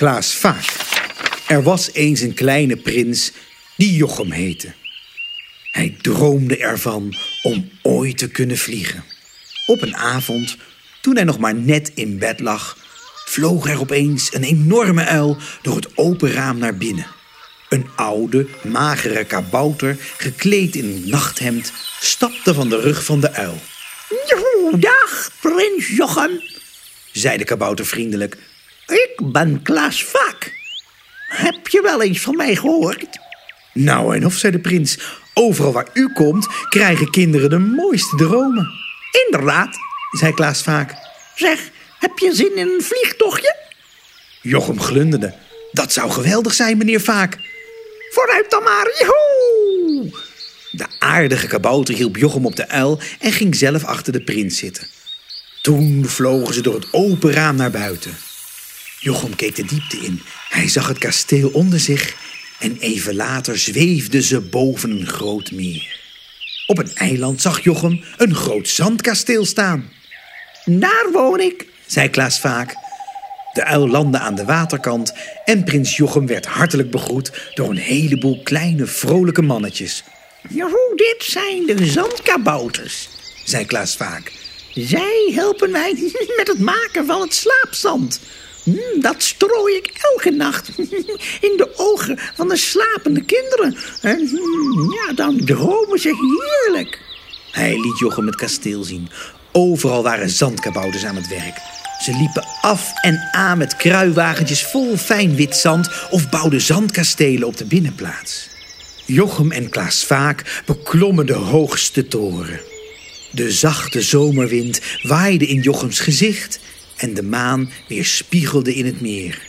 Klaas Vaak. Er was eens een kleine prins die Jochem heette. Hij droomde ervan om ooit te kunnen vliegen. Op een avond, toen hij nog maar net in bed lag, vloog er opeens een enorme uil door het open raam naar binnen. Een oude, magere kabouter, gekleed in een nachthemd, stapte van de rug van de uil. Dag, prins Jochem, zei de kabouter vriendelijk. Ik ben Klaas Vaak. Heb je wel eens van mij gehoord? Nou en of, zei de prins, overal waar u komt krijgen kinderen de mooiste dromen. Inderdaad, zei Klaas Vaak. Zeg, heb je zin in een vliegtochtje? Jochem glunderde. Dat zou geweldig zijn, meneer Vaak. Vooruit dan maar, joehoe! De aardige kabouter hielp Jochem op de uil en ging zelf achter de prins zitten. Toen vlogen ze door het open raam naar buiten. Jochem keek de diepte in. Hij zag het kasteel onder zich en even later zweefden ze boven een groot meer. Op een eiland zag Jochem een groot zandkasteel staan. Daar woon ik, zei Klaas vaak. De uil landde aan de waterkant en prins Jochem werd hartelijk begroet door een heleboel kleine vrolijke mannetjes. Joe, dit zijn de zandkabouters, zei Klaas vaak. Zij helpen mij met het maken van het slaapzand. Hm, dat strooi ik elke nacht in de ogen van de slapende kinderen. En hm, ja, dan dromen ze heerlijk. Hij liet Jochem het kasteel zien. Overal waren zandkabouters aan het werk. Ze liepen af en aan met kruiwagentjes vol fijn wit zand of bouwden zandkastelen op de binnenplaats. Jochem en Klaas Vaak beklommen de hoogste toren. De zachte zomerwind waaide in Jochems gezicht en de maan weerspiegelde in het meer.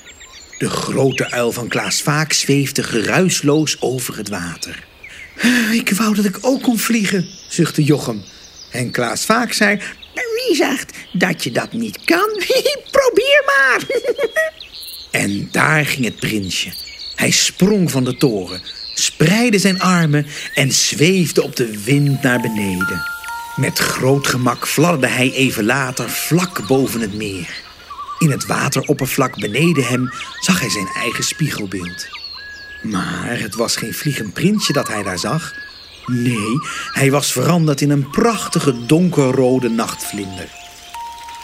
De grote uil van Klaas Vaak zweefde geruisloos over het water. Ik wou dat ik ook kon vliegen, zuchtte Jochem. En Klaas Vaak zei... Wie zegt dat je dat niet kan? Probeer maar. en daar ging het prinsje. Hij sprong van de toren, spreidde zijn armen en zweefde op de wind naar beneden. Met groot gemak fladderde hij even later vlak boven het meer. In het wateroppervlak beneden hem zag hij zijn eigen spiegelbeeld. Maar het was geen vliegend prinsje dat hij daar zag. Nee, hij was veranderd in een prachtige donkerrode nachtvlinder.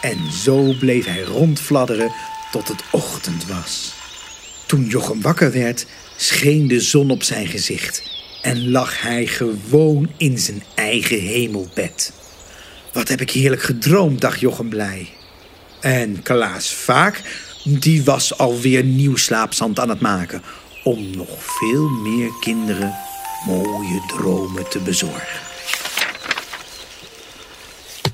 En zo bleef hij rondfladderen tot het ochtend was. Toen Jochem wakker werd, scheen de zon op zijn gezicht en lag hij gewoon in zijn eigen hemelbed. Wat heb ik heerlijk gedroomd, dacht Jochem blij. En Klaas Vaak, die was alweer nieuw slaapzand aan het maken... om nog veel meer kinderen mooie dromen te bezorgen.